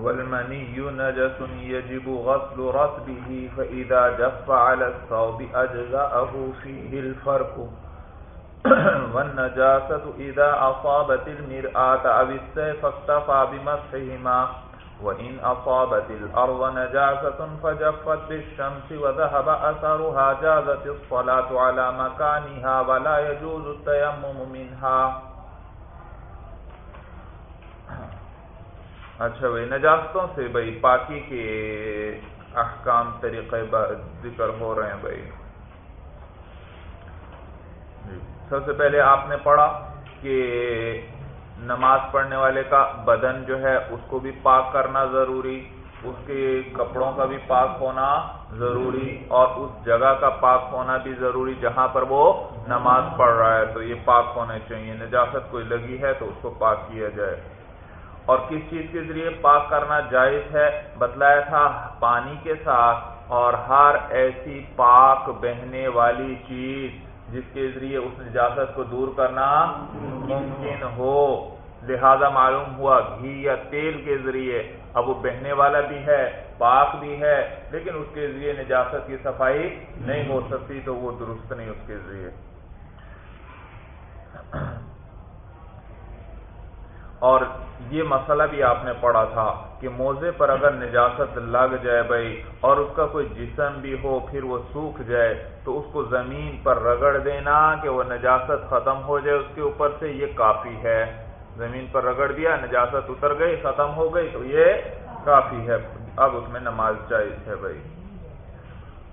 والمني نجس يجب غسل رطبه فإذا جف على الصوب أجزأه فيه الفرق. والنجاسة إذا أصابت المرآة أو السيف اكتفى بمسحهما. وإن أصابت الأرض نجاسة فجفت بالشمس وذهب أثرها جازت الصلاة على مكانها ولا يجوز التيمم منها. اچھا بھائی نجاستوں سے بھائی پاکی کے احکام طریقے ذکر ہو رہے ہیں بھائی۔ جی، سب سے پہلے آپ نے پڑھا کہ نماز پڑھنے والے کا بدن جو ہے اس کو بھی پاک کرنا ضروری اس کے کپڑوں کا بھی پاک ہونا ضروری اور اس جگہ کا پاک ہونا بھی ضروری جہاں پر وہ نماز پڑھ رہا ہے۔ تو یہ پاک ہونے چاہیے۔ نجاست کوئی لگی ہے تو اس کو پاک کیا جائے۔ اور کس چیز کے ذریعے پاک کرنا جائز ہے؟ بتلایا تھا پانی کے ساتھ، اور ہر ایسی پاک بہنے والی چیز جس کے ذریعے اس نجاست کو دور کرنا ممکن ہو۔ لہذا معلوم ہوا، گھی یا تیل کے ذریعے۔ اب وہ بہنے والا بھی ہے، پاک بھی ہے، لیکن اس کے ذریعے نجاست کی صفائی نہیں ہو سکتی، تو وہ درست نہیں اس کے ذریعے۔ اور یہ مسئلہ بھی آپ نے پڑھا تھا کہ موزے پر اگر نجاست لگ جائے بھائی اور اس کا کوئی جسم بھی ہو، پھر وہ سوکھ جائے، تو اس کو زمین پر رگڑ دینا کہ وہ نجاست ختم ہو جائے اس کے اوپر سے، یہ کافی ہے۔ زمین پر رگڑ دیا، نجاست اتر گئی، ختم ہو گئی، تو یہ کافی ہے۔ اب اس میں نماز جائز ہے بھائی۔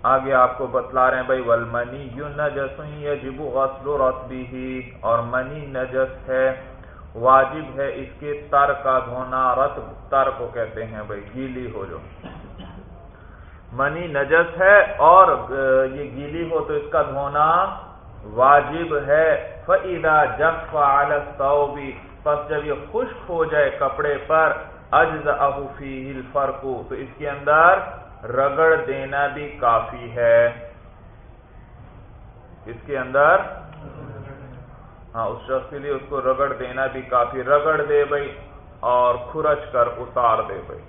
آگے آپ کو بتلا رہے ہیں بھائی ولمنی یو نجس جبو غسل اور منی نجس ہے۔ واجب ہے اس کے تر کا دھونا، رت تر کو کہتے ہیں، بھائی گیلی ہو جو۔ منی نجس ہے اور یہ گیلی ہو تو اس کا دھونا واجب ہے۔ فعدا جب بھی پس جب یہ خشک ہو جائے کپڑے پر اجز احفی فرقو تو اس کے اندر رگڑ دینا بھی کافی ہے۔ اس کے اندر ہاں اس شخص کے لیے اس کو رگڑ دینا بھی کافی، رگڑ دے بھائی اور کھرچ کر اتار دے بھائی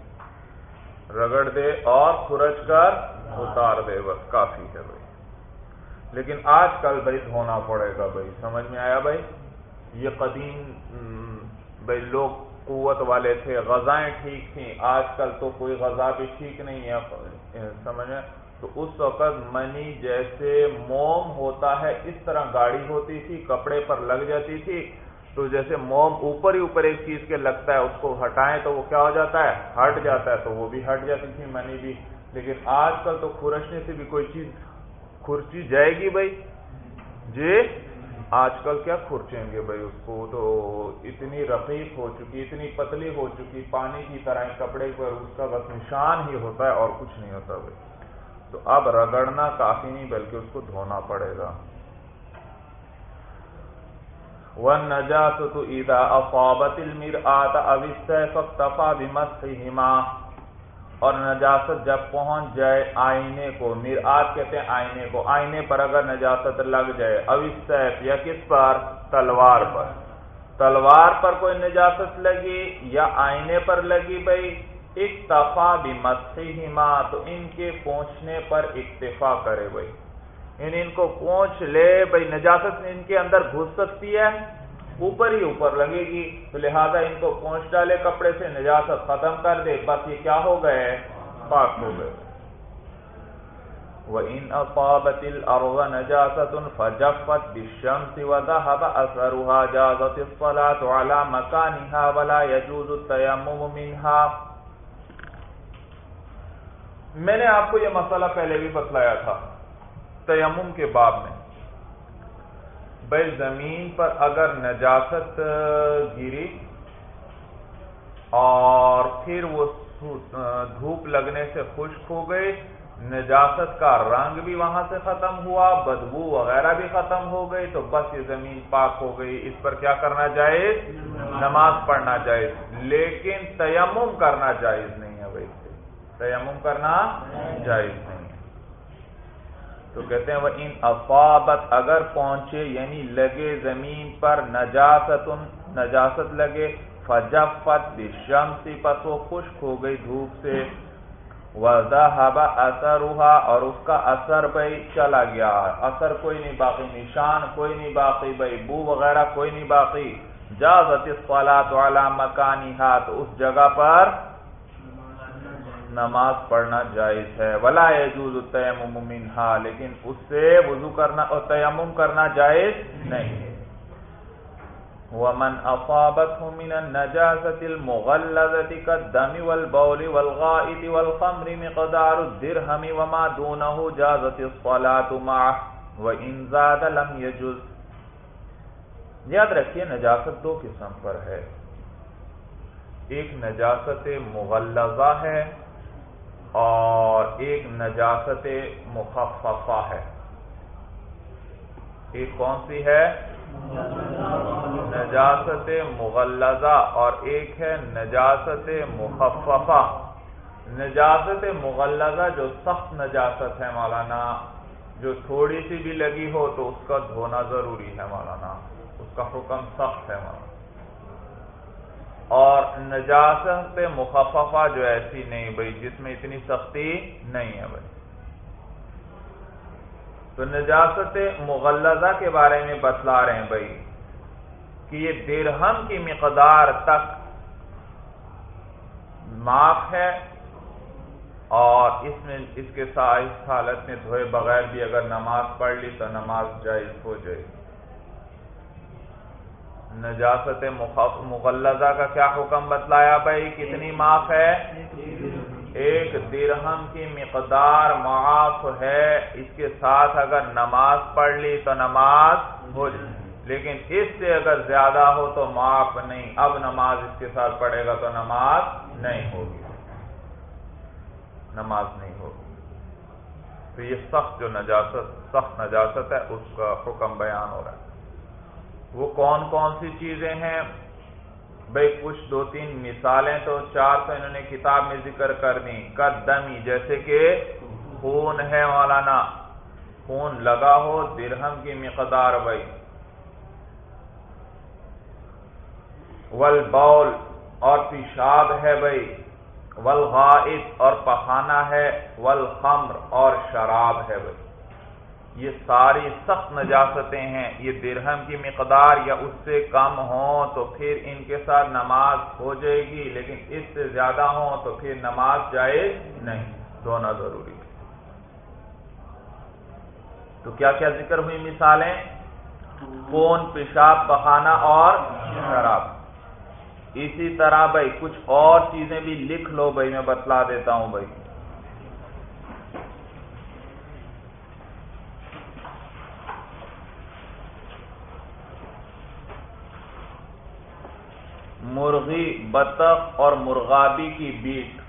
رگڑ دے اور کھرچ کر اتار دے، بس کافی ہے بھائی لیکن آج کل بھائی دھونا پڑے گا بھائی سمجھ میں آیا بھائی یہ قدیم بھائی لوگ قوت والے تھے، غذائیں ٹھیک تھیں، آج کل تو کوئی غذا بھی ٹھیک نہیں ہے، سمجھ میں؟ تو اس وقت منی جیسے موم ہوتا ہے، اس طرح گاڑی ہوتی تھی، کپڑے پر لگ جاتی تھی۔ تو جیسے موم اوپر ہی اوپر ایک چیز کے لگتا ہے، اس کو ہٹائیں تو وہ کیا ہو جاتا ہے؟ ہٹ جاتا ہے۔ تو وہ بھی ہٹ جاتی تھی، منی بھی۔ لیکن آج کل تو کھرچنے سے بھی کوئی چیز کھرچی جائے گی بھائی؟ جی؟ آج کل کیا کھرچیں گے بھائی اس کو؟ تو اتنی رقیق ہو چکی، اتنی پتلی ہو چکی، پانی کی طرح کپڑے پر اس کا بس نشان ہی ہوتا ہے اور کچھ نہیں ہوتا بھائی۔ تو اب رگڑنا کافی نہیں بلکہ اس کو دھونا پڑے گا۔ ون نجاس تو ادا افابت المیر آتا اوستفا اور نجاست جب پہنچ جائے آئینے کو میر کہتے ہیں آئینے کو، آئینے پر اگر نجاست لگ جائے اوستیف یا کس پر؟ تلوار پر۔ تلوار پر کوئی نجاست لگی یا آئینے پر لگی بھائی؟ اکتفا بھی تو ان کے پہنچنے پر اکتفا کرے بھائی۔ ان ان کو پہنچ لے بھائی، نجاست ان کے اندر گھس سکتی ہے، اوپر ہی اوپر لگے گی۔ تو لہذا ان کو پہنچ ڈالے کپڑے سے، نجاست ختم کر دے۔ بس یہ کیا ہو گئے؟ پاک ہو گئے۔ وَإِنْ أَصَابَتِ الْأَرْضَ نَجَاسَةٌ فَجَفَّتْ بِالشَّمْسِ وَذَهَبَ أَثَرُهَا جَازَتِ الصَّلَاةُ عَلَى مَكَانِهَا وَلَا يَجُوزُ التَّيَمُّمُ مِنْهَا۔ میں نے آپ کو یہ مسئلہ پہلے بھی بتلایا تھا تیمم کے باب میں۔ بھائی زمین پر اگر نجاست گری اور پھر وہ دھوپ لگنے سے خشک ہو گئے نجاست کا رنگ بھی وہاں سے ختم ہوا، بدبو وغیرہ بھی ختم ہو گئی، تو بس یہ زمین پاک ہو گئی۔ اس پر کیا کرنا جائز؟ نماز پڑھنا جائز۔ لیکن تیمم کرنا جائز نہیں ہے بھائی۔ تیمم کرنا جائز نہیں۔ تو کہتے ہیں وہ ان افابت اگر پہنچے یعنی لگے زمین پر نجاست نجاست لگے، فجفت بشمسی پس وہ خشک ہو گئی دھوپ سے۔ وَذَهَبَ أَثَرُهَا اور اس کا اثر بھئی چلا گیا۔ اثر کوئی نہیں باقی، نشان کوئی نہیں باقی، بھئی بو وغیرہ کوئی نہیں باقی۔ جازت الصلاة على مکانها، تو اس جگہ پر نماز پڑھنا جائز ہے۔ ولا يجوز التيمم منها، لیکن اس سے وضو کرنا اور تیمم کرنا جائز نہیں ہے۔ ومن اصابته من النجاسة المغلظة كالدم والبول والغائط والخمر مقدار الدرهم وما دونه جازت الصلاة معه، وإن زاد لم يجوز۔ یاد رکھیے، نجاست دو قسم پر ہے۔ ایک نجاست مغلظہ ہے اور ایک نجاست مخففہ ہے۔ ایک کون سی ہے؟ نجاست مغلزہ اور ایک ہے نجاست مخففہ۔ نجاست مغلزہ جو سخت نجاست ہے مولانا، جو تھوڑی سی بھی لگی ہو تو اس کا دھونا ضروری ہے مولانا۔ اس کا حکم سخت ہے مولانا۔ اور نجاست مخففہ جو ایسی نہیں بھائی، جس میں اتنی سختی نہیں ہے بھائی۔ تو نجاست مغلزہ کے بارے میں بتلا رہے ہیں بھائی کہ یہ درہم کی مقدار تک معاف ہے اور اس میں، اس کے ساتھ اس حالت میں دھوئے بغیر بھی اگر نماز پڑھ لی تو نماز جائز ہو جائے نجاست مغلزہ کا کیا حکم بتلایا بھائی؟ کتنی معاف ہے؟ ایک درہم کی مقدار معاف ہے۔ اس کے ساتھ اگر نماز پڑھ لی تو نماز ہو جائے۔ لیکن اس سے اگر زیادہ ہو تو معاف نہیں۔ اب نماز اس کے ساتھ پڑھے گا تو نماز نہیں ہوگی۔ نماز نہیں ہوگی۔ تو یہ سخت جو نجاست سخت نجاست ہے، اس کا حکم بیان ہو رہا ہے۔ وہ کون کون سی چیزیں ہیں؟ بھائی کچھ دو تین مثالیں تو چار تو انہوں نے کتاب میں ذکر کر دی قدمی، جیسے کہ خون ہے مولانا۔ خون لگا ہو، درہم کی مقدار بھائی ول بول اور پیشاب ہے بھائی ول اور پخانا ہے۔ ول اور شراب ہے بھائی یہ ساری سخت نجاستیں ہیں، یہ درہم کی مقدار یا اس سے کم ہوں تو پھر ان کے ساتھ نماز ہو جائے گی، لیکن اس سے زیادہ ہوں تو پھر نماز جائز نہیں، دونوں ضروری تو کیا کیا ذکر ہوئی مثالیں؟ خون، پیشاب بہانا اور شراب۔ اسی طرح بھائی، کچھ اور چیزیں بھی لکھ لو بھائی، میں بتلا دیتا ہوں بھائی۔ مرغی بطخ اور مرغابی کی بیٹ۔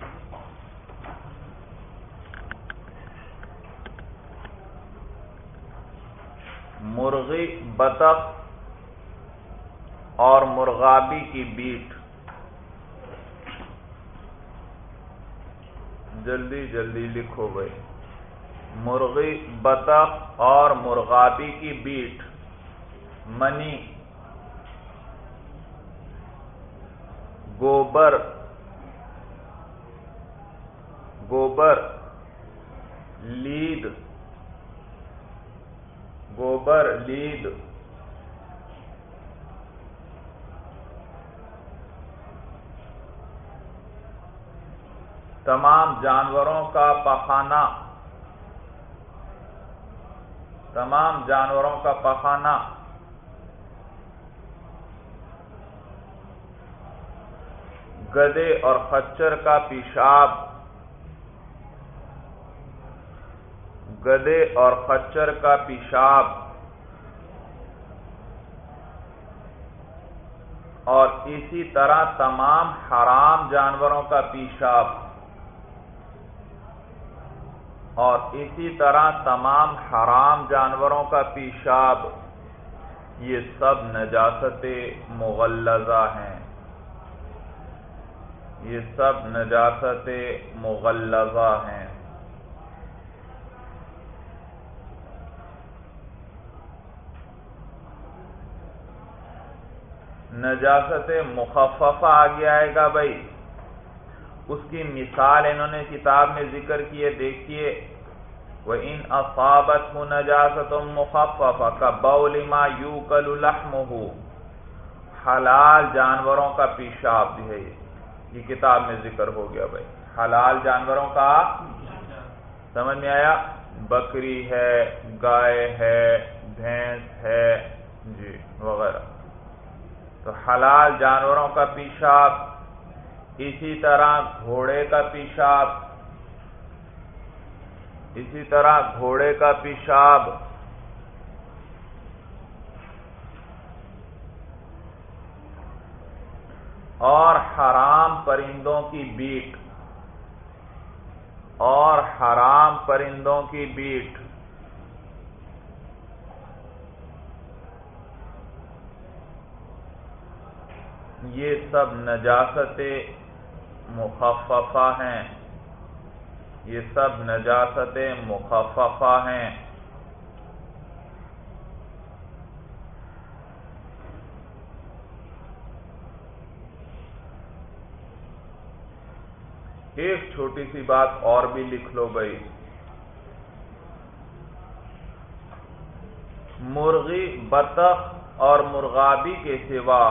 مرغی، بطخ اور مرغابی کی بیٹ۔ جلدی جلدی لکھو گئے مرغی، بطخ اور مرغابی کی بیٹ۔ منی۔ گوبر گوبر لید گوبر لید تمام جانوروں کا پخانا تمام جانوروں کا پخانا گدے اور خچر کا پیشاب۔ گدے اور خچر کا پیشاب۔ اور اسی طرح تمام حرام جانوروں کا پیشاب۔ اور اسی طرح تمام حرام جانوروں کا پیشاب۔ یہ سب نجاست مغلزہ ہیں۔ یہ سب نجاست مغلظہ ہیں۔ نجاست مخففہ آگے آئے گا بھائی، اس کی مثال انہوں نے کتاب میں ذکر کیے، دیکھیے۔ وہ ان افابت ہوں نجاست مخففہ کا بولما یو کل حلال جانوروں کا پیشاب بھی ہے۔ یہ کتاب میں ذکر ہو گیا بھائی۔ حلال جانوروں کا سمجھ میں آیا؟ بکری ہے، گائے ہے، بھینس ہے جی وغیرہ۔ تو حلال جانوروں کا پیشاب، اسی طرح گھوڑے کا پیشاب، اسی طرح گھوڑے کا پیشاب اور حرام پرندوں کی بیٹ اور حرام پرندوں کی بیٹ یہ سب نجاست مخففہ ہیں یہ سب نجاست مخففہ ہیں ایک چھوٹی سی بات اور بھی لکھ لو بھائی۔ مرغی بطخ اور مرغابی کے سوا۔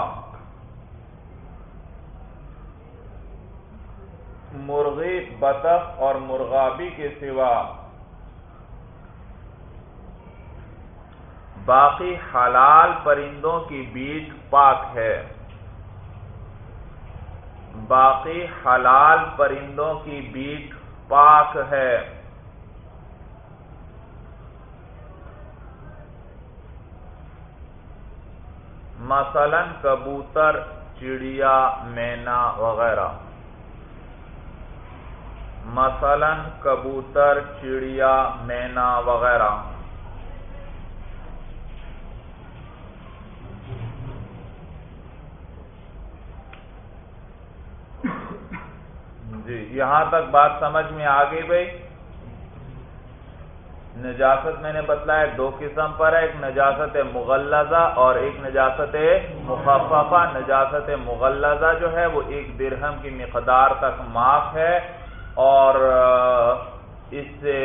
مرغی بطخ اور مرغابی کے سوا۔ باقی حلال پرندوں کی بیٹ پاک ہے۔ باقی حلال پرندوں کی بیٹ پاک ہے۔ مثلا کبوتر، چڑیا، مینا وغیرہ۔ مثلا کبوتر، چڑیا، مینا وغیرہ۔ جی یہاں تک بات سمجھ میں آ گئی بھائی۔ نجاست میں نے بتلایا، دو قسم پر ہے، ایک نجاست مغلزہ اور ایک نجاست مخففہ۔ نجاست مغلزہ جو ہے، وہ ایک درہم کی مقدار تک معاف ہے اور اس سے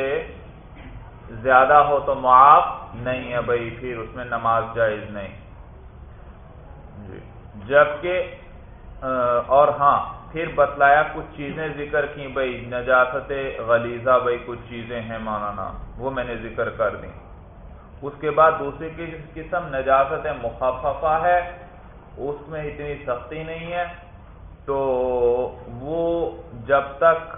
زیادہ ہو تو معاف نہیں ہے بھائی، پھر اس میں نماز جائز نہیں۔ جی، جبکہ اور ہاں پھر بتلایا کچھ چیزیں ذکر کی بھائی نجاست غلیظہ بھائی کچھ چیزیں ہیں مولانا، وہ میں نے ذکر کر دی اس کے بعد دوسری قسم نجاست مخففہ ہے، اس میں اتنی سختی نہیں ہے۔ تو وہ جب تک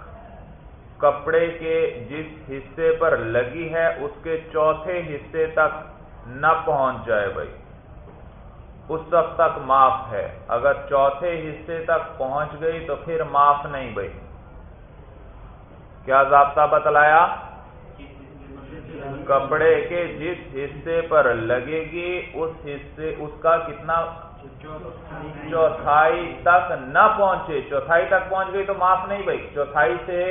کپڑے کے جس حصے پر لگی ہے، اس کے چوتھے حصے تک نہ پہنچ جائے بھائی اس وقت تک معاف ہے۔ اگر چوتھے حصے تک پہنچ گئی تو پھر معاف نہیں بھائی۔ کیا ضابطہ بتلایا؟ کپڑے کے جس حصے پر لگے گی، اس حصے، اس کا کتنا؟ چوتھائی تک نہ پہنچے۔ چوتھائی تک پہنچ گئی تو معاف نہیں بھائی۔ چوتھائی سے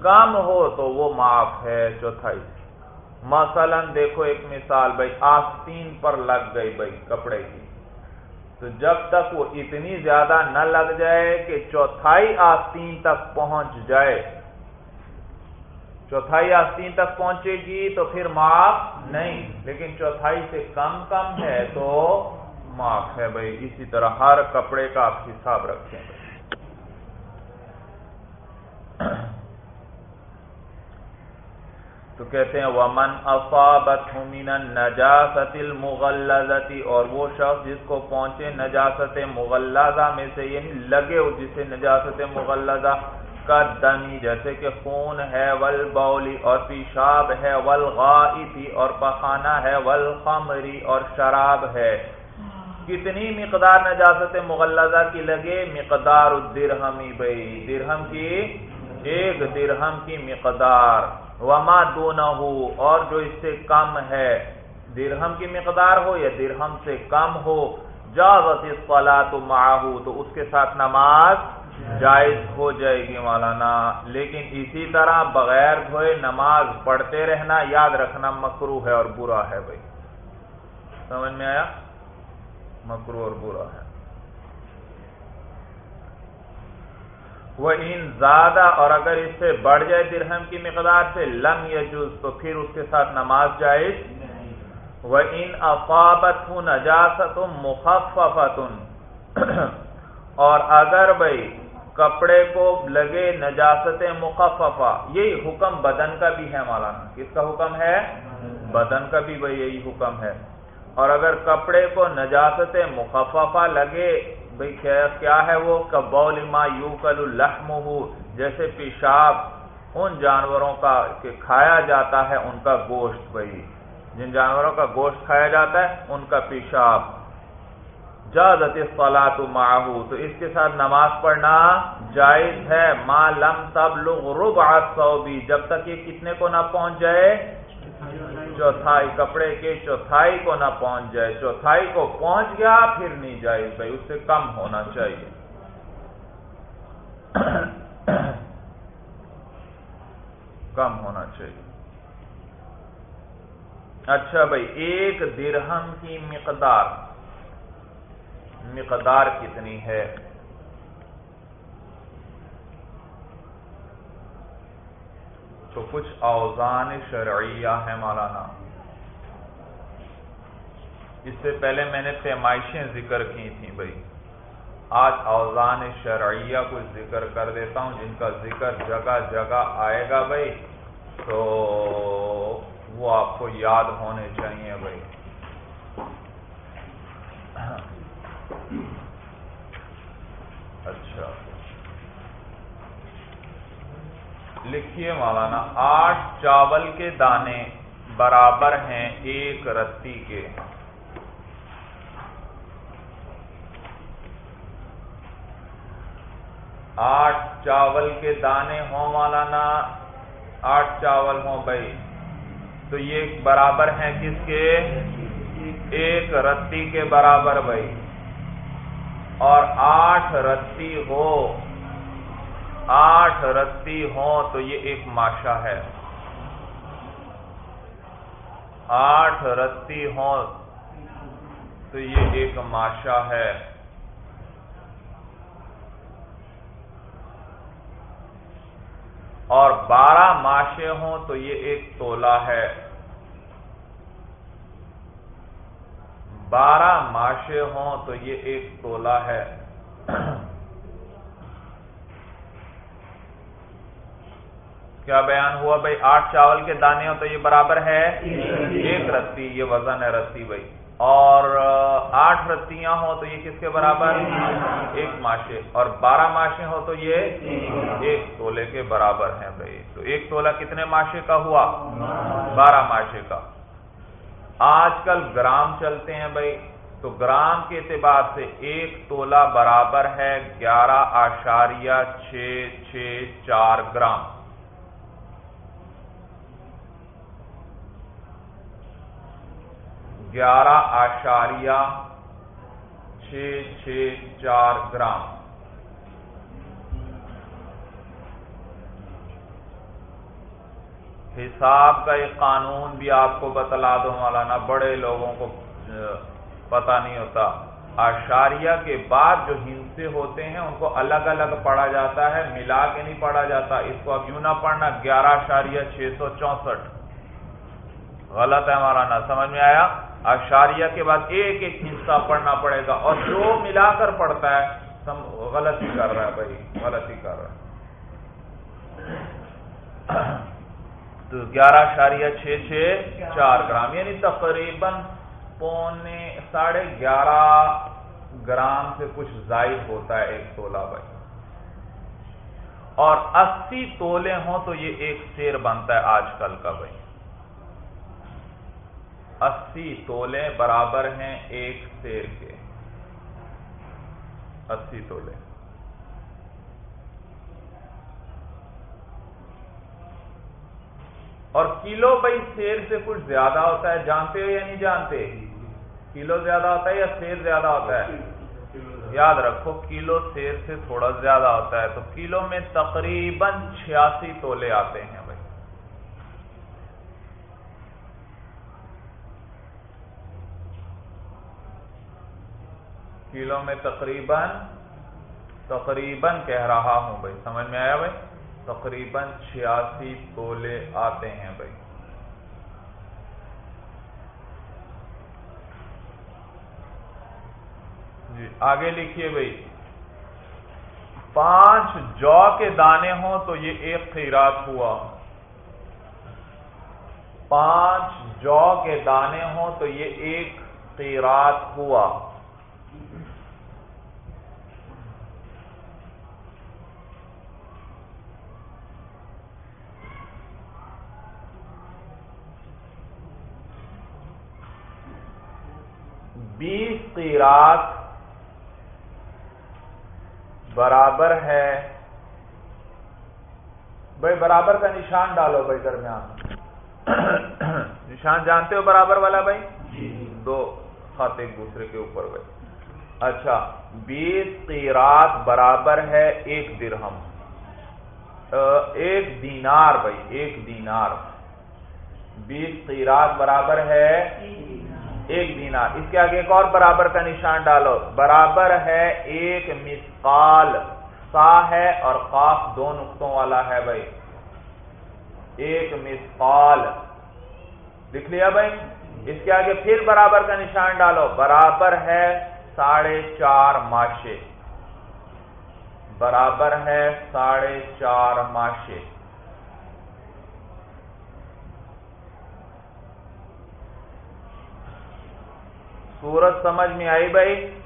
کم ہو تو وہ معاف ہے۔ چوتھائی سے مثلا دیکھو ایک مثال بھائی، آستین پر لگ گئی بھائی کپڑے کی۔ تو جب تک وہ اتنی زیادہ نہ لگ جائے کہ چوتھائی آستین تک پہنچ جائے، چوتھائی آستین تک پہنچے گی تو پھر معاف نہیں، لیکن چوتھائی سے کم کم ہے تو معاف ہے بھائی۔ اسی طرح ہر کپڑے کا آپ حساب رکھیں۔ تو کہتے ہیں، ومن افابت من نجاست المغلظتی اور وہ شخص جس کو پہنچے نجاست مغلظہ میں سے یعنی لگے جسے نجاست مغلظہ کا دمی جیسے کہ خون ہے ول بولی اور پیشاب ہے ول اور پخانہ ہے ول اور شراب ہے۔ کتنی مقدار نجاست مغلظہ کی لگے؟ مقدار الدرہمی بھائی، درہم کی، ایک درہم کی مقدار۔ وما دونہ اور جو اس سے کم ہے، درہم کی مقدار ہو یا درہم سے کم ہو، جازت الصلاۃ معه، تو اس کے ساتھ نماز جائز ہو جائے گی مولانا۔ لیکن اسی طرح بغیر دھوئے نماز پڑھتے رہنا، یاد رکھنا مکرو ہے اور برا ہے بھائی۔ سمجھ میں آیا؟ مکرو اور برا ہے۔ وہ ان زیادہ اور اگر اس سے بڑھ جائے درہم کی مقدار سے لم یجوز تو پھر اس کے ساتھ نماز جائز وہ ان افابت ہوں نجاست مخففت اور اگر بھائی کپڑے کو لگے نجاست مخففہ یہی حکم بدن کا بھی ہے مولانا۔ کس کا حکم ہے؟ بدن کا بھی بھائی یہی حکم ہے۔ اور اگر کپڑے کو نجاست مخففہ لگے بھائی کیا ہے وہ؟ کبول ما یو کل الحم جیسے پیشاب ان جانوروں کا کہ کھایا جاتا ہے، ان کا گوشت بھائی جن جانوروں کا گوشت کھایا جاتا ہے، ان کا پیشاب۔ جازت فلاط ماہو تو اس کے ساتھ نماز پڑھنا جائز ہے۔ ما لم تب لوگ رب سو جب تک یہ کتنے کو نہ پہنچ جائے چوتھائی کپڑے کے چوتھائی کو نہ پہنچ جائے، چوتھائی کو پہنچ گیا، پھر نہیں جائے، بھائی اس سے کم ہونا چاہیے۔ کم ہونا چاہیے۔ اچھا بھائی، ایک درہم کی مقدار مقدار کتنی ہے؟ تو کچھ اوزان شرعیہ ہے مولانا۔ اس سے پہلے میں نے پیمائشیں ذکر کی تھیں بھائی۔ آج اوزان شرعیہ کچھ ذکر کر دیتا ہوں، جن کا ذکر جگہ جگہ آئے گا بھائی، تو وہ آپ کو یاد ہونے چاہیے بھائی اچھا لکھیے مولانا، آٹھ چاول کے دانے برابر ہیں ایک رتی کے۔ آٹھ چاول کے دانے ہوں مولانا، آٹھ چاول ہوں بھائی۔ تو یہ برابر ہیں کس کے؟ ایک رتی کے برابر بھائی۔ اور آٹھ رتی ہو آٹھ رتی ہوں تو یہ ایک ماشا ہے۔ آٹھ رتی ہوں تو یہ ایک ماشا ہے۔ اور بارہ ماشے ہوں تو یہ ایک تولا ہے۔ بارہ ماشے ہوں تو یہ ایک تولا ہے۔ کیا بیان ہوا بھائی؟ آٹھ چاول کے دانے ہو تو یہ برابر ہے؟ ایک رتی یہ وزن ہے رتی بھائی۔ اور آٹھ رتیاں ہوں تو یہ کس کے برابر؟ ایک ماشے۔ اور بارہ ماشے ہو تو یہ ایک تولے کے برابر ہیں بھائی۔ تو ایک تولا کتنے ماشے کا ہوا؟ بارہ ماشے کا۔ آج کل گرام چلتے ہیں بھائی۔ تو گرام کے اعتبار سے ایک تولا برابر ہے گیارہ آشاریہ چھ چھ چار گرام۔ گیارہ آشاریہ چھ چھ چار گرام۔ حساب کا ایک قانون بھی آپ کو بتلا دو مولانا، بڑے لوگوں کو پتا نہیں ہوتا۔ آشاریہ کے بعد جو ہنسے ہوتے ہیں، ان کو الگ الگ پڑھا جاتا ہے، ملا کے نہیں پڑھا جاتا۔ اس کو اب یوں نہ پڑھنا، گیارہ اشاریہ چھ سو چونسٹھ۔ غلط ہے ہمارا نا سمجھ میں آیا؟ اشاریہ کے بعد ایک ایک حصہ پڑھنا پڑے گا اور جو ملا کر پڑھتا ہے غلط ہی کر رہا ہے بھائی غلط ہی کر رہا ہے۔ تو گیارہ اشاریہ چھ چھ چار گرام یعنی تقریباً پونے ساڑھے گیارہ گرام سے کچھ زائد ہوتا ہے ایک تولہ بھائی۔ اور اسی تولے ہوں تو یہ ایک سیر بنتا ہے آج کل کا بھائی۔ اسی تولے برابر ہیں ایک سیر کے۔ اسی تولے۔ اور کلو بھائی سیر سے کچھ زیادہ ہوتا ہے، جانتے ہو یا نہیں جانتے؟ کلو زیادہ ہوتا ہے یا سیر زیادہ ہوتا ہے؟ یاد رکھو، کلو سیر سے تھوڑا زیادہ ہوتا ہے۔ تو کلو میں تقریباً چھیاسی تولے آتے ہیں۔ کلو میں تقریباً تقریباً کہہ رہا ہوں بھائی، سمجھ میں آیا بھائی؟ تقریباً چھیاسی تولے آتے ہیں بھائی۔ جی آگے لکھیے بھائی۔ پانچ جو کے دانے ہوں تو یہ ایک خیرات ہوا۔ پانچ جو کے دانے ہوں تو یہ ایک خیرات ہوا۔ بیس قیرات برابر ہے۔ بھائی برابر کا نشان ڈالو بھائی درمیان۔ نشان جانتے ہو برابر والا بھائی؟ جی۔ دو خط ایک دوسرے کے اوپر بھائی۔ اچھا بیس قیرات برابر ہے ایک درہم۔ ایک دینار بھائی، ایک دینار۔ بیس قیرات برابر ہے ایک دینار۔ اس کے آگے ایک اور برابر کا نشان ڈالو۔ برابر ہے ایک مسقال سا ہے اور قاف دو نقطوں والا ہے بھائی۔ ایک مسقال لکھ لیا بھائی؟ اس کے آگے پھر برابر کا نشان ڈالو۔ برابر ہے ساڑھے چار ماشے۔ برابر ہے ساڑھے چار ماشے۔ سورج سمجھ میں آئی بھائی؟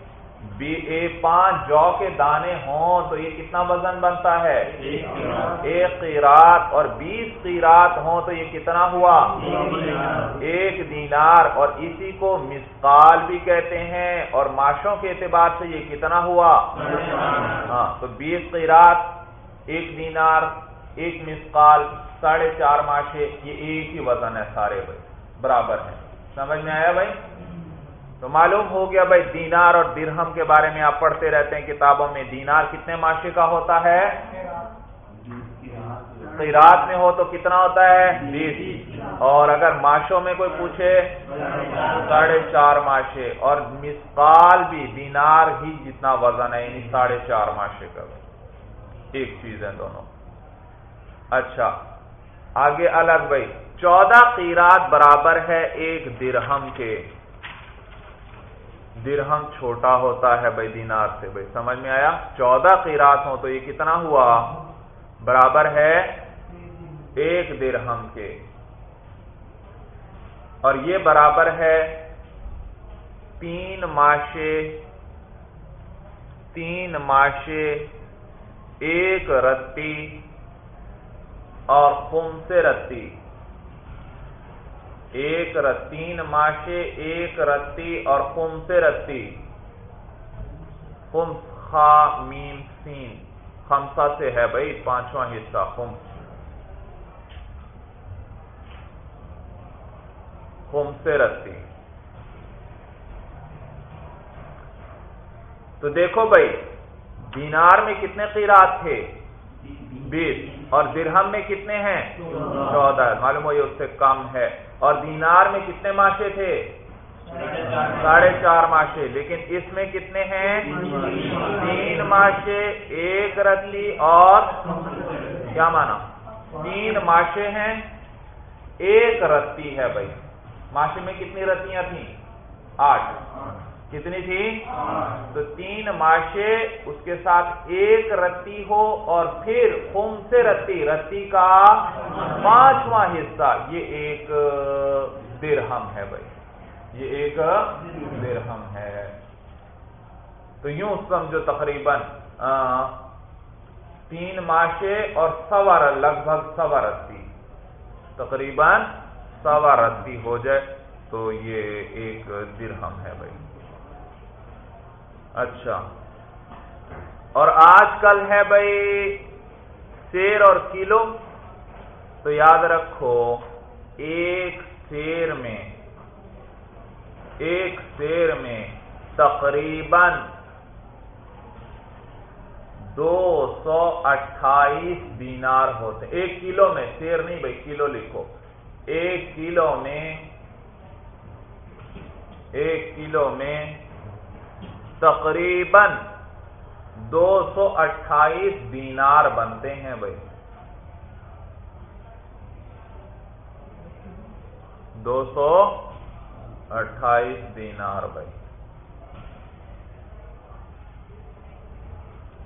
پانچ جو کے دانے ہوں تو یہ کتنا وزن بنتا ہے؟ ایک قیرات اور بیس قیرات ہوں تو یہ کتنا ہوا؟ ایک دینار اور اسی کو مسقال بھی کہتے ہیں اور معاشوں کے اعتبار سے یہ کتنا ہوا؟ ہاں تو بیس قیرات، ایک دینار، ایک مسقال ساڑھے چار ماشے یہ ایک ہی وزن ہے سارے بھائی، برابر ہے سمجھ میں آیا بھائی؟ تو معلوم ہو گیا بھائی دینار اور درہم کے بارے میں آپ پڑھتے رہتے ہیں کتابوں میں دینار کتنے معاشے کا ہوتا ہے؟ قیرات میں ہو تو کتنا ہوتا ہے؟ بیس۔ اور اگر معاشوں میں کوئی پوچھے، ساڑھے چار معاشے اور مسقال بھی دینار ہی جتنا وزن ہے یعنی ساڑھے چار معاشے کا۔ ایک چیز ہے دونوں۔ اچھا۔ آگے الگ بھائی، چودہ قیرات برابر ہے ایک درہم کے۔ درہم چھوٹا ہوتا ہے بھائی دینار سے۔ بھائی سمجھ میں آیا؟ چودہ قیرات ہوں تو یہ کتنا ہوا؟ برابر ہے ایک درہم کے۔ اور یہ برابر ہے تین ماشے تین ماشے، ایک رتی اور خم سے رتی۔ ایک رتین ماشے، ایک رتی اور خم سے رتی۔ خم خا، میم، سین۔ خمسا سے ہے بھائی، پانچواں حصہ خم خم سے رتی۔ تو دیکھو بھائی، دینار میں کتنے قیرات تھے؟ بیس۔ اور درہم میں کتنے ہیں؟ چودہ۔ معلوم ہو یہ اس سے کم ہے۔ اور دینار میں کتنے ماشے تھے؟ ساڑھے چار ماشے لیکن اس میں کتنے ہیں؟ تین ماشے ایک رتی اور کیا مانا؟ تین ماشے ہیں۔ ایک رتی ہے بھائی۔ ماشے میں کتنی رتیاں تھیں؟ آٹھ۔ کتنی تھی؟ تو تین ماشے اس کے ساتھ ایک رتی ہو اور پھر خم سے رتی رتی کا پانچواں حصہ۔ یہ ایک درہم ہے بھائی۔ یہ ایک درہم ہے۔ تو یوں سمجھو تقریباً تین ماشے اور سوا لگ بھگ سوا رتی۔ تقریباً سوا رتی ہو جائے تو یہ ایک درہم ہے بھائی۔ اچھا۔ اور آج کل ہے بھائی شیر اور کلو تو یاد رکھو، ایک شیر میں، ایک شیر میں تقریباً دو سو اٹھائیس دینار ہوتے۔ ایک کلو میں شیر نہیں بھائی کلو لکھو۔ ایک کلو میں، ایک کلو میں تقریباً دو سو اٹھائیس دینار بنتے ہیں بھائی۔ دو سو اٹھائیس دینار بھائی۔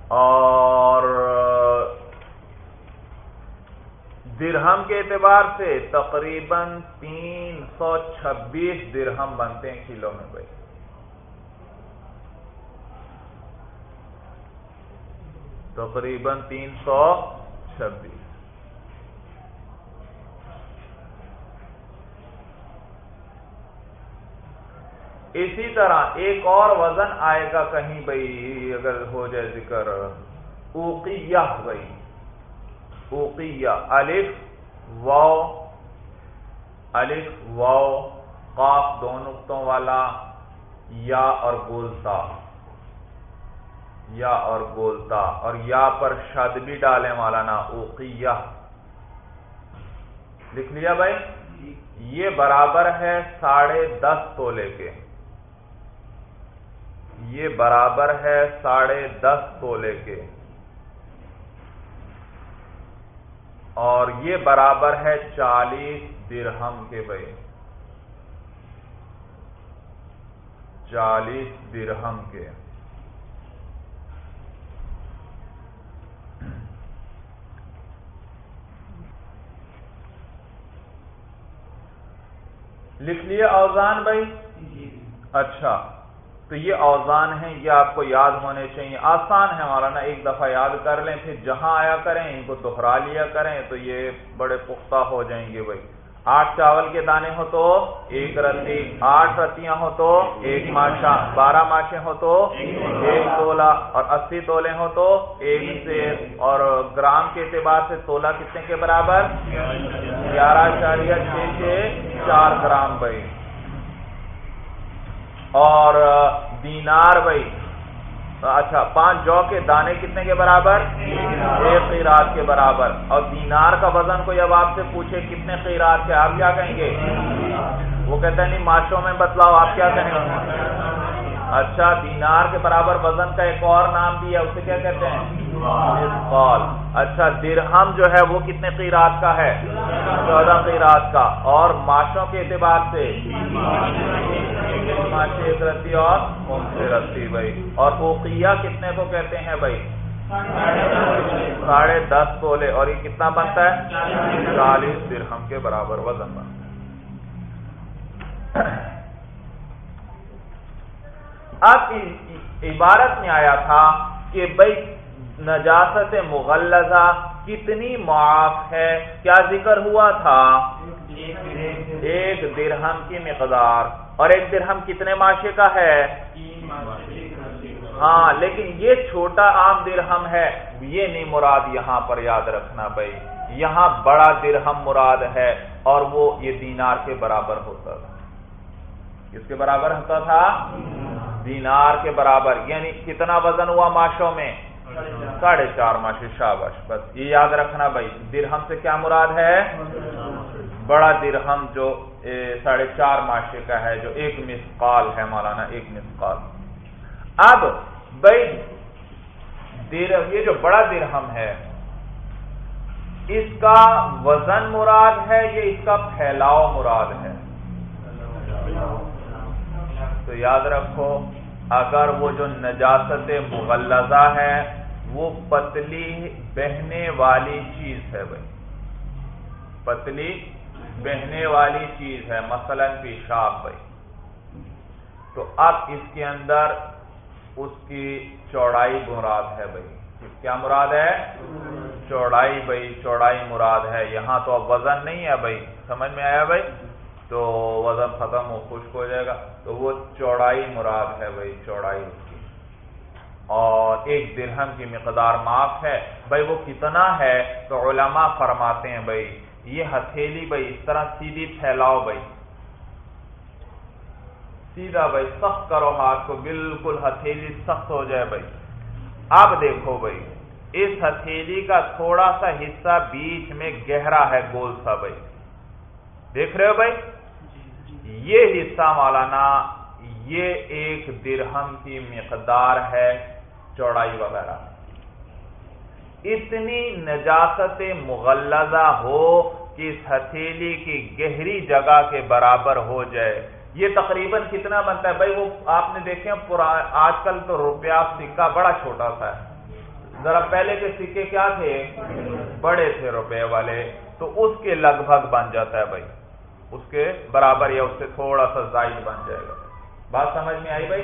اور درہم کے اعتبار سے تقریباً تین سو چھبیس درہم بنتے ہیں کلو میں بھائی۔ تقریباً تین سو چھبیس۔ اسی طرح ایک اور وزن آئے گا کہیں بھائی اگر ہو جائے ذکر، اوقیہ بھائی اوقیہ، الف واؤ الف واؤ قاف دو نقطوں والا، یا اور گولتا یا اور گولتا اور یا پر شد بھی ڈالے والا نا اوقیہ۔ لکھ لیا بھائی؟ یہ برابر ہے ساڑھے دس تولے کے۔ یہ برابر ہے ساڑھے دس تولے کے۔ اور یہ برابر ہے چالیس درہم کے بھائی۔ چالیس درہم کے۔ لکھ لیے اوزان بھائی؟ اچھا تو یہ اوزان ہیں، یہ آپ کو یاد ہونے چاہیے۔ آسان ہے ہمارا نا، ایک دفعہ یاد کر لیں، پھر جہاں آیا کریں، ان کو دہرا لیا کریں، تو یہ بڑے پختہ ہو جائیں گے بھائی۔ آٹھ چاول کے دانے ہو تو ایک رتی آٹھ رتیاں ہو تو ایک ماشا بارہ ماشے ہو تو ایک تولا اور اسی تولے ہو تو ایک سے اور گرام کے اعتبار سے تولا کتنے کے برابر؟ گیارہ اشاریہ چھ چھ، چار گرام بھائی۔ اور دینار بھائی اچھا پانچ جو کے دانے کتنے کے برابر؟ ایک خیرات کے برابر۔ اور دینار کا وزن کوئی اب آپ سے پوچھے کتنے خیرات کے، آپ کیا کہیں گے؟ وہ کہتے ہیں، نہیں ماشوں میں بتلاؤ آپ کیا کہیں گے؟ اچھا دینار کے برابر وزن کا ایک اور نام بھی ہے، اسے کیا کہتے ہیں؟ اچھا درہم جو ہے، وہ کتنے قیرات کا ہے؟ چودہ قیرات کا۔ اور ماشوں کے اعتبار سے؟ ایک رسی اور رسی بھائی۔ اور اوقیہ کتنے کو کہتے ہیں بھائی؟ ساڑھے دس تولے اور یہ کتنا بنتا ہے؟ چالیس درہم کے برابر وزن بنتا اب عبارت میں آیا تھا کہ بھائی نجاست مغلزہ کتنی معاف ہے۔ کیا ذکر ہوا تھا؟ ایک درہم کی مقدار اور ایک درہم کتنے معاشے کا ہے؟ ہاں لیکن یہ چھوٹا عام درہم ہے۔ یہ نہیں مراد یہاں پر یاد رکھنا بھائی۔ یہاں بڑا درہم مراد ہے اور وہ یہ دینار کے برابر ہوتا تھا۔ کس کے برابر ہوتا تھا؟ دینار کے برابر۔ یعنی کتنا وزن ہوا ماشوں میں؟ ساڑھے چار ماشے شابش بس یہ یاد رکھنا بھائی۔ درہم سے کیا مراد ہے؟ بڑا درہم جو ساڑھے چار ماشے کا ہے، جو ایک مسقال ہے مولانا، ایک مسقال اب بھائی یہ جو بڑا درہم ہے، اس کا وزن مراد ہے یا اس کا پھیلاؤ مراد ہے؟ تو یاد رکھو، اگر وہ جو نجاست مغلزہ ہے، وہ پتلی بہنے والی چیز ہے بھائی۔ پتلی بہنے والی چیز ہے، مثلا پیشاب بھائی۔ تو اب اس کے اندر اس کی چوڑائی مراد ہے بھائی۔ کیا مراد ہے؟ چوڑائی بھائی، چوڑائی مراد ہے۔ یہاں تو اب وزن نہیں ہے بھائی۔ سمجھ میں آیا بھائی؟ تو وزن ختم ہو، خشک ہو جائے گا۔ تو وہ چوڑائی مراد ہے بھائی، چوڑائی اس کی۔ اور ایک درہم کی مقدار معاف ہے۔ بھائی وہ کتنا ہے تو علماء فرماتے ہیں بھائی۔ یہ ہتھیلی بھائی، اس طرح سیدھی پھیلاؤ بھائی۔ سیدھا بھائی، سخت کرو ہاتھ کو، بالکل ہتھیلی سخت ہو جائے بھائی۔ اب دیکھو بھائی، اس ہتھیلی کا تھوڑا سا حصہ بیچ میں گہرا ہے، گول سا بھائی۔ دیکھ رہے ہو بھائی؟ یہ حصہ مولانا، یہ ایک درہم کی مقدار ہے، چوڑائی وغیرہ۔ اتنی نجاست مغلزہ ہو اس ہتھیلی کی گہری جگہ کے برابر ہو جائے۔ یہ تقریباً کتنا بنتا ہے؟ بھائی وہ آپ نے دیکھے آج کل تو روپیہ سکہ بڑا چھوٹا سا ہے۔ ذرا پہلے کے سکے کیا تھے؟ بڑے تھے روپے والے۔ تو اس کے لگ بھگ بن جاتا ہے بھائی۔ اس کے برابر یا اس سے تھوڑا سا زائد بن جائے گا۔ بات سمجھ میں آئی بھائی؟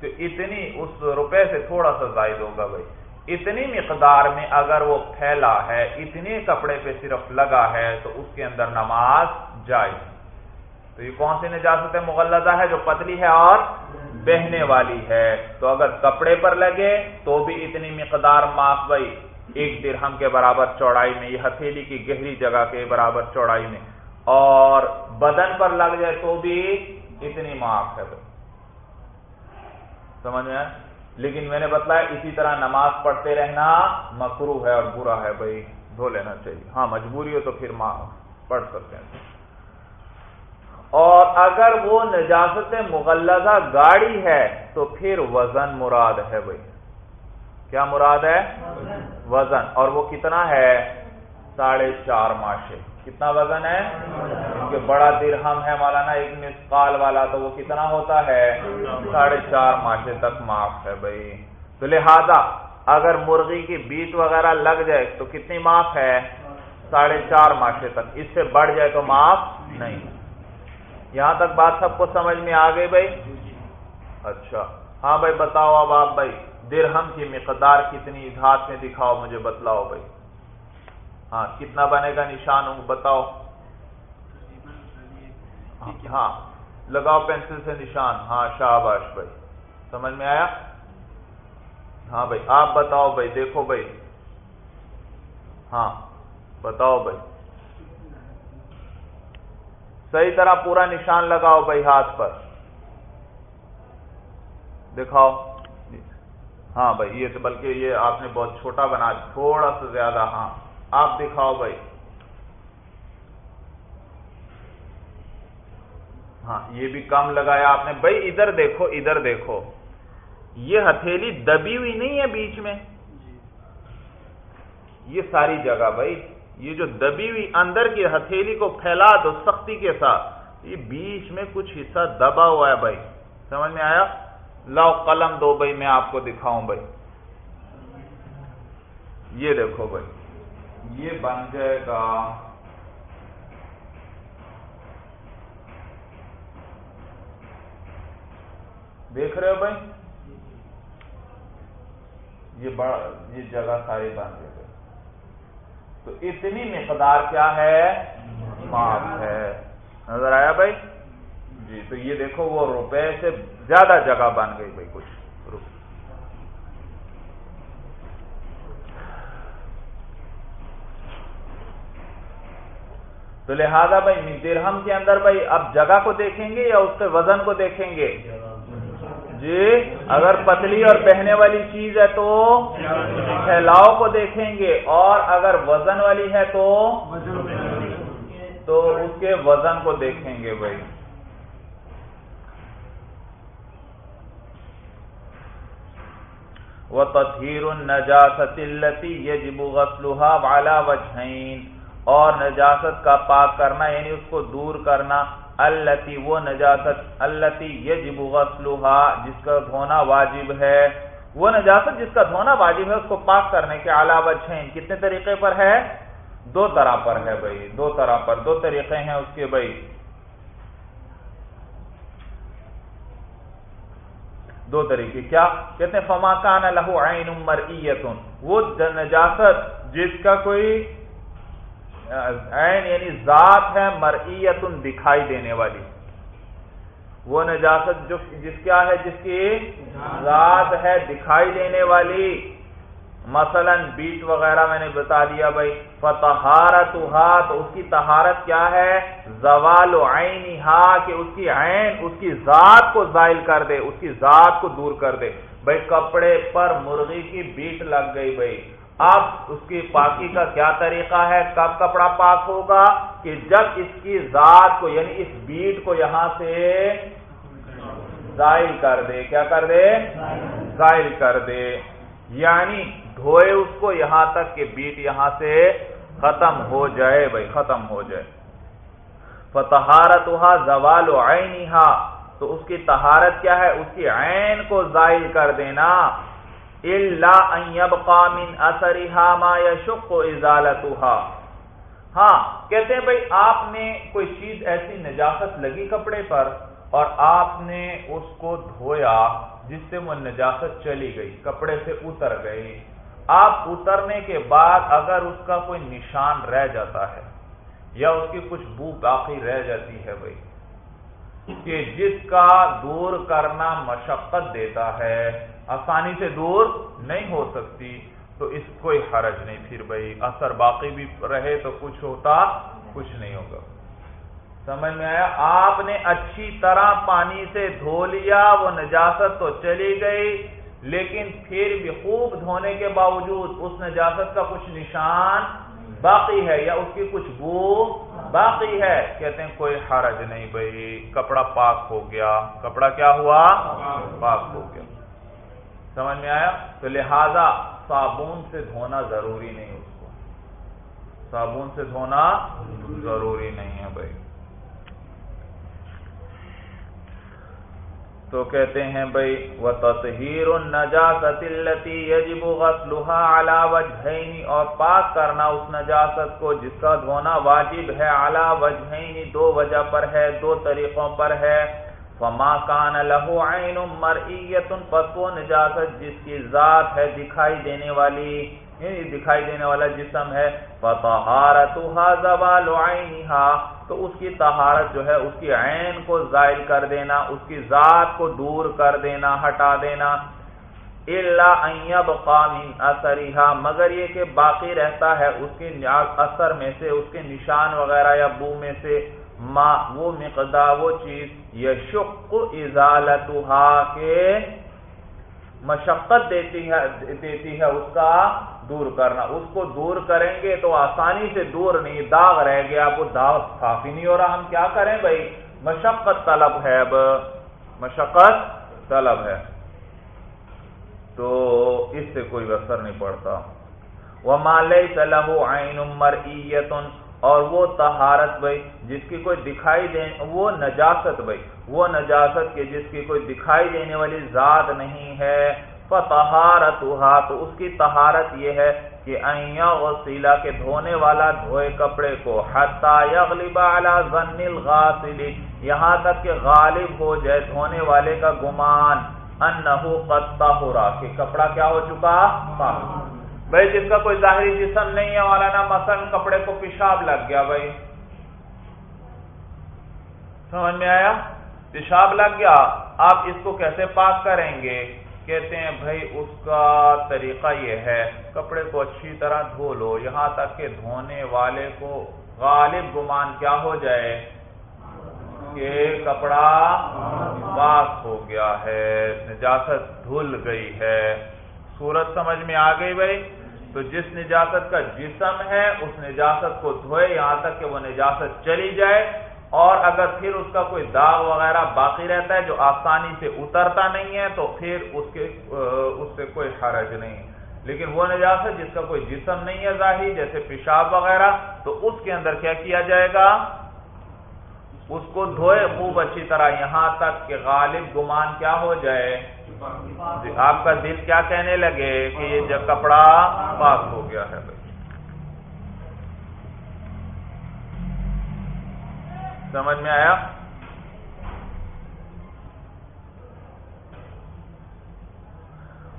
تو اتنی اس روپے سے تھوڑا سا زائد ہوگا بھائی۔ اتنی مقدار میں اگر وہ پھیلا ہے، اتنے کپڑے پہ صرف لگا ہے، تو اس کے اندر نماز جائے تو یہ کون سی نجاست مغلزہ ہے جو پتلی ہے اور بہنے والی ہے؟ تو اگر کپڑے پر لگے، تو بھی اتنی مقدار معاف بھائی۔ ایک درہم کے برابر چوڑائی میں، یہ ہتھیلی کی گہری جگہ کے برابر چوڑائی میں۔ اور بدن پر لگ جائے تو بھی اتنی معاف ہے۔ بھائی سمجھ میں لیکن میں نے بتلایا اسی طرح نماز پڑھتے رہنا مکرو ہے اور برا ہے بھائی، دھو لینا چاہیے۔ ہاں مجبوری ہو تو پھر پڑھ سکتے ہیں۔ اور اگر وہ نجاست مغلزہ گاڑی ہے تو پھر وزن مراد ہے بھائی۔ کیا مراد ہے؟ وزن۔ اور وہ کتنا ہے؟ ساڑھے چار ماشے۔ کتنا وزن ہے؟ کیونکہ بڑا درہم ہے مولانا، ایک مسقال والا تو وہ کتنا ہوتا ہے؟ ساڑھے چار ماشے تک معاف ہے بھائی۔ تو لہذا اگر مرغی کی بیٹ وغیرہ لگ جائے تو کتنی معاف ہے؟ ساڑھے چار ماشے تک۔ اس سے بڑھ جائے تو معاف نہیں۔ یہاں تک بات سب کو سمجھ میں آ گئی بھائی؟ اچھا۔ ہاں بھائی، بتاؤ اب آپ بھائی، درہم کی مقدار کتنی؟ ہاتھ میں دکھاؤ، مجھے بتلاؤ بھائی۔ ہاں کتنا بنے گا نشان؟ بتاؤ۔ ہاں. لگاؤ پینسل سے نشان. ہاں شاہباش بھائی. سمجھ میں آیا؟ ہاں بھائی آپ بتاؤ بھائی دیکھو بھائی. ہاں بتاؤ بھائی. صحیح طرح پورا نشان لگاؤ بھائی ہاتھ پر. دکھاؤ. ہاں بھائی یہ بلکہ یہ آپ نے بہت چھوٹا بنا تھوڑا سا زیادہ ہاں. آپ دکھاؤ بھائی. ہاں یہ بھی کم لگایا آپ نے۔ بھائی، ادھر دیکھو ادھر دیکھو۔ یہ ہتھیلی دبی ہوئی نہیں ہے بیچ میں۔ یہ ساری جگہ، بھائی، یہ جو دبی ہوئی اندر کی ہتھیلی کو پھیلا دو سختی کے ساتھ۔ یہ بیچ میں کچھ حصہ دبا ہوا ہے، بھائی۔ سمجھ میں آیا؟ لاؤ قلم دو، بھائی، میں آپ کو دکھاؤں، بھائی۔ یہ دیکھو، بھائی۔ یہ بن جائے گا۔ دیکھ رہے ہو بھائی؟ یہ بڑا یہ جگہ ساری بن گئے تو اتنی مقدار کیا ہے؟ معاف ہے۔ نظر آیا بھائی؟ جی تو یہ دیکھو، وہ روپے سے زیادہ جگہ بن گئی بھائی، کچھ تو لہذا بھائی درہم کے اندر بھائی، اب جگہ کو دیکھیں گے یا اس کے وزن کو دیکھیں گے؟ جی اگر پتلی اور بہنے والی چیز ہے تو پھیلاؤ کو دیکھیں گے، اور اگر وزن والی ہے تو تو اس کے وزن کو دیکھیں گے بھائی۔ وہ تطہیر النجاست التی یجب غسلها والا وجہین اور نجاست کا پاک کرنا یعنی اس کو دور کرنا، التی، وہ نجاست، التی یجب غسلها جس کا دھونا واجب ہے۔ وہ نجاست جس کا دھونا واجب ہے، اس کو پاک کرنے کے علاوہ چھین کتنے طریقے پر ہے؟ دو طرح پر ہے بھائی، دو طرح پر، دو طریقے ہیں اس کے بھائی۔ دو طریقے، کیا؟ کہتے ہیں، فما کان لہو عین مرئیتن وہ نجاست جس کا کوئی عین یعنی ذات ہے مرئیت دکھائی دینے والی۔ وہ نجاست جو جس کیا ہے، جس کی ذات ہے، دکھائی دینے والی۔ مثلا بیٹ وغیرہ میں نے بتا دیا بھائی۔ فتحارت تو اس کی تہارت کیا ہے؟ زوال عین کہ اس کی عین، اس کی ذات کو زائل کر دے، اس کی ذات کو دور کر دے۔ بھائی، کپڑے پر مرغی کی بیٹ لگ گئی بھائی۔ اب اس کی پاکی کا کیا طریقہ ہے؟ کب کپڑا پاک ہوگا؟ کہ جب اس کی ذات کو یعنی اس بیٹ کو یہاں سے زائل کر دے۔ کیا کر دے؟ زائل کر دے۔ یعنی دھوئے اس کو یہاں تک کہ بیٹ یہاں سے ختم ہو جائے، بھائی، ختم ہو جائے۔ فتحارت زوال و تو اس کی تہارت کیا ہے؟ اس کی عین کو زائل کر دینا۔ اللہ من اثرها ما يشق ازالتها ہاں کہتے ہیں بھائی، آپ نے کوئی چیز ایسی نجاست لگی کپڑے پر اور آپ نے اس کو دھویا جس سے وہ نجاست چلی گئی، کپڑے سے اتر گئی۔ آپ اترنے کے بعد اگر اس کا کوئی نشان رہ جاتا ہے یا اس کی کچھ بو باقی رہ جاتی ہے بھائی، کہ جس کا دور کرنا مشقت دیتا ہے آسانی سے دور نہیں ہو سکتی، تو اس کوئی حرج نہیں پھر بھائی۔ اثر باقی بھی رہے تو کچھ ہوتا، کچھ نہیں ہوگا۔ سمجھ میں آیا؟ آپ نے اچھی طرح پانی سے دھو لیا، وہ نجاست تو چلی گئی، لیکن پھر بھی خوب دھونے کے باوجود اس نجاست کا کچھ نشان باقی ہے یا اس کی کچھ بو باقی ہے؟ کہتے ہیں کوئی حرج نہیں بھائی۔ کپڑا پاک ہو گیا۔ کپڑا کیا ہوا؟ پاک ہو گیا۔ سمجھ میں آیا؟ تو لہذا صابن سے دھونا ضروری نہیں اس کو۔ صابن سے دھونا ضروری نہیں ہے بھائی۔ تو کہتے ہیں بھائی وہ تصہیر النجاست التی یجب غسلها على وجهين اور پاک کرنا اس نجاست کو جس کا دھونا واجب ہے على وجهين، دو وجہ پر ہے، دو طریقوں پر ہے۔ فما کان لہو عین مرئیت پس وہ نجاست جس کی ذات ہے دکھائی دینے والی یعنی دکھائی دینے والا جسم ہے، فطہارتها زوال عینها تو اس کی طہارت جو ہے، اس کی عین کو زائل کر دینا، اس کی ذات کو دور کر دینا، ہٹا دینا الا ان يبقى من اثرها مگر یہ کہ باقی رہتا ہے اس کے اثر میں سے، اس کے نشان وغیرہ یا بو میں سے، ما، وہ مقدار، وہ چیز یشق ازالتها کے مشقت دیتی ہے دیتی ہے اس کا دور کرنا۔ اس کو دور کریں گے تو آسانی سے دور نہیں، داغ رہ گیا۔ وہ داغ صاف ہی نہیں ہو رہا۔ ہم کیا کریں بھائی؟ مشقت طلب ہے اب۔ مشقت طلب ہے۔ تو اس سے کوئی اثر نہیں پڑتا۔ وہ مالے صلاح عین مرئیت اور وہ تہارت بھائی، جس کی کوئی دکھائی دے، وہ نجاست بھائی۔ وہ نجاست کے جس کی کوئی دکھائی دینے والی ذات نہیں ہے۔ فتہارت تو اس کی تہارت یہ ہے کہ ائیا وسیلہ کے دھونے والا دھوئے کپڑے کو حتا یغلب علی ظن الغاسل۔ یہاں تک کہ غالب ہو جائے دھونے والے کا گمان انہو قد طہرا کہ کپڑا کیا ہو چکا؟ پاک بھائی، جس کا کوئی ظاہری جسم نہیں ہے مولانا مثلا کپڑے کو پیشاب لگ گیا بھائی۔ سمجھ میں آیا؟ پیشاب لگ گیا۔ آپ اس کو کیسے پاک کریں گے؟ کہتے ہیں، بھائی، اس کا طریقہ یہ ہے، کپڑے کو اچھی طرح دھو لو۔ یہاں تک کہ دھونے والے کو غالب گمان کیا ہو جائے؟ کہ کپڑا پاک ہو گیا ہے، نجاست دھل گئی ہے۔ صورت سمجھ میں آ گئی بھائی؟ تو جس نجاست کا جسم ہے، اس نجاست کو دھوئے، یہاں تک کہ وہ نجاست چلی جائے۔ اور اگر پھر اس کا کوئی داغ وغیرہ باقی رہتا ہے جو آسانی سے اترتا نہیں ہے، تو پھر اس کے، اس سے کوئی حرج نہیں۔ لیکن وہ نجاست جس کا کوئی جسم نہیں ہے ظاہر، جیسے پیشاب وغیرہ، تو اس کے اندر کیا کیا جائے گا؟ اس کو دھوئے، خوب اچھی طرح یہاں تک کہ غالب گمان کیا ہو جائے۔ آپ کا دل کیا کہنے لگے کہ یہ جب کپڑا پاک ہو گیا ہے؟ بھائی سمجھ میں آیا؟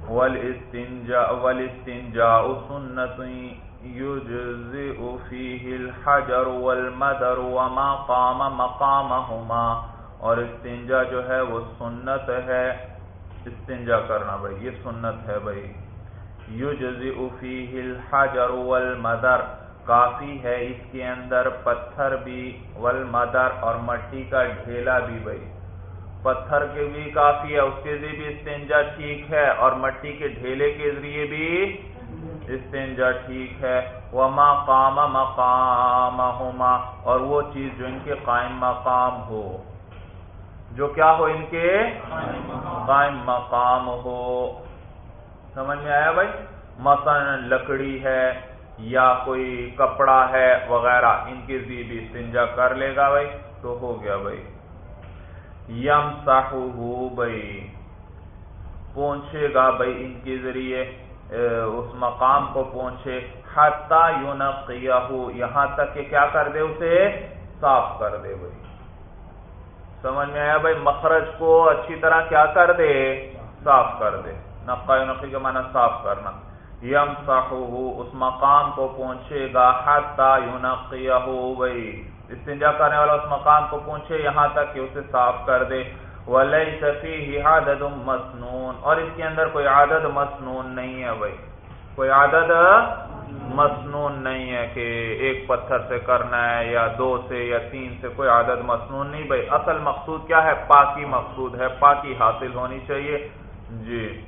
ول استنجا ول استنجا سنت يجزئ فيه الحجر والمدر وما قام مقامهما۔ اور استنجا جو ہے وہ سنت ہے۔ استنجا کرنا بھائی، یہ سنت ہے بھائی۔ یو جزی افی ہل حجر مدر کافی ہے اس کے اندر پتھر بھی ول مدر اور مٹی کا ڈھیلا بھی بھائی۔ پتھر کے بھی کافی ہے، اس کے ذریعے بھی استنجا ٹھیک ہے اور مٹی کے ڈھیلے کے ذریعے بھی استنجا ٹھیک ہے۔ وہ مقام مقام اور وہ چیز جو ان کے قائم مقام ہو۔ جو کیا ہو ان کے قائم مقام ہو۔ سمجھ میں آیا بھائی؟ مثلا لکڑی ہے یا کوئی کپڑا ہے وغیرہ، ان کی بھی استنجا کر لے گا بھائی، تو ہو گیا بھائی۔ یم ساہو بھائی پہنچے گا بھائی ان کے ذریعے اس مقام کو پہنچے حتی یونقیہو، یہاں تک کہ کیا کر دے اسے؟ صاف کر دے بھائی۔ سمجھ میں آیا بھائی مخرج کو اچھی طرح کیا کر دے؟ صاف کر دے۔ نقا نقی کا معنی صاف کرنا۔ یم اس مقام کو پہنچے گا حتی یونقیہو بھائی استنجا کرنے والا اس مقام کو پہنچے، یہاں تک کہ اسے صاف کر دے۔ وَلَيْسَ فِيهِ عَدَدٌ مَسْنُونَ، اور اس کے اندر کوئی عدد مسنون نہیں ہے بھائی۔ کوئی عدد مسنون نہیں ہے کہ ایک پتھر سے کرنا ہے یا دو سے یا تین سے کوئی عادت مسنون نہیں، بھائی اصل مقصود کیا ہے؟ پاکی مقصود ہے، پاکی حاصل ہونی چاہیے۔ جی۔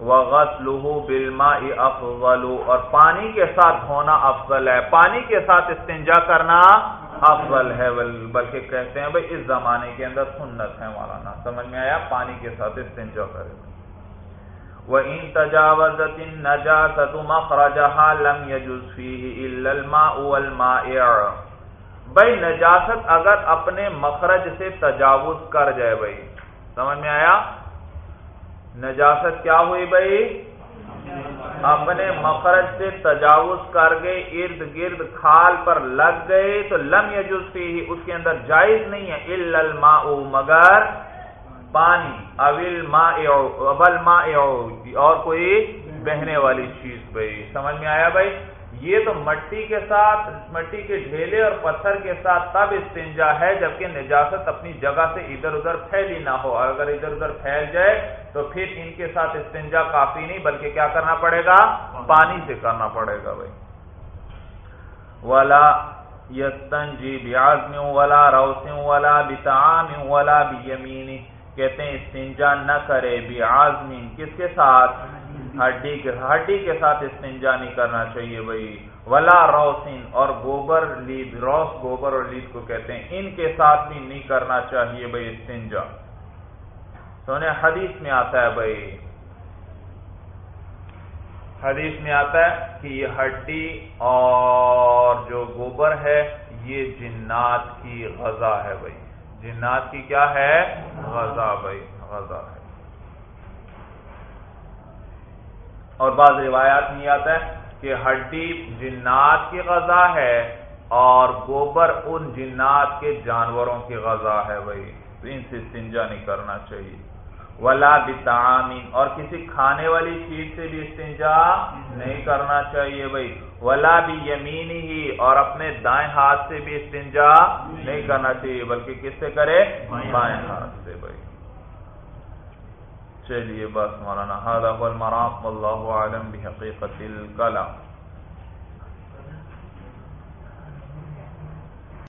وغسلہ بالماء افضل اور پانی کے ساتھ دھونا افضل ہے۔ پانی کے ساتھ استنجا کرنا افضل ہے بلکہ کہتے ہیں، بھائی اس زمانے کے اندر سنت ہے مولانا، سمجھ میں آیا؟ پانی کے ساتھ استنجا کرے۔ وَإِن تَجَاوَزَتِ النَّجَاسَةُ مَخْرَجَهَا لَمْ يَجُزْ فِيهِ إِلَّا الْمَاءُ وَالْمَائِعُ۔ بھئی نجاست اگر اپنے مخرج سے تجاوز کر جائے بھئی سمجھ میں آیا؟ نجاست کیا ہوئی بھئی اپنے مخرج سے تجاوز کر گئے ارد گرد کھال پر لگ گئے تو لم یجز فیہ، اس کے اندر جائز نہیں ہے، الا الماء، مگر پانی اول اول ماء اور کوئی بہنے والی چیز بھائی، سمجھ میں آیا بھائی؟ یہ تو مٹی کے ساتھ، مٹی کے ڈھیلے اور پتھر کے ساتھ تب استنجا ہے جبکہ نجاست اپنی جگہ سے ادھر ادھر پھیلی نہ ہو۔ اور اگر ادھر ادھر پھیل جائے تو پھر ان کے ساتھ استنجا کافی نہیں، بلکہ کیا کرنا پڑے گا؟ پانی سے کرنا پڑے گا بھائی۔ ولا یستنجی بیازم ولا روسم ولا بتعام ولا بیمینی کہتے ہیں استنجا نہ کرے بیازم کس کے ساتھ؟ ہڈی کے ہڈی کے ساتھ استنجا نہیں کرنا چاہیے بھائی۔ ولا روسن، اور گوبر لید، روس گوبر اور لید کو کہتے ہیں۔ ان کے ساتھ بھی نہیں کرنا چاہیے بھائی استنجا۔ سونے، حدیث میں آتا ہے بھائی۔ حدیث میں آتا ہے کہ یہ ہڈی اور جو گوبر ہے، یہ جنات کی غذا ہے بھائی۔ جنات کی کیا ہے؟ غذا بھائی، غذا ہے۔ اور بعض روایات میں آتا ہے کہ ہڈی جنات کی غذا ہے اور گوبر ان جنات کے جانوروں کی غذا ہے بھائی۔ تو ان سے استنجا نہیں کرنا چاہیے۔ ولا بتعامین اور کسی کھانے والی چیز سے بھی استنجا نہیں کرنا چاہیے بھائی۔ ولا بھی یمین ہی اور اپنے دائیں ہاتھ سے بھی استنجا نہیں کرنا چاہیے، بلکہ کس سے کرے؟ بائیں ہاتھ سے بھائی۔ چلیے بس مولانا هذا هو المرام والله اعلم بحقيقه الكلام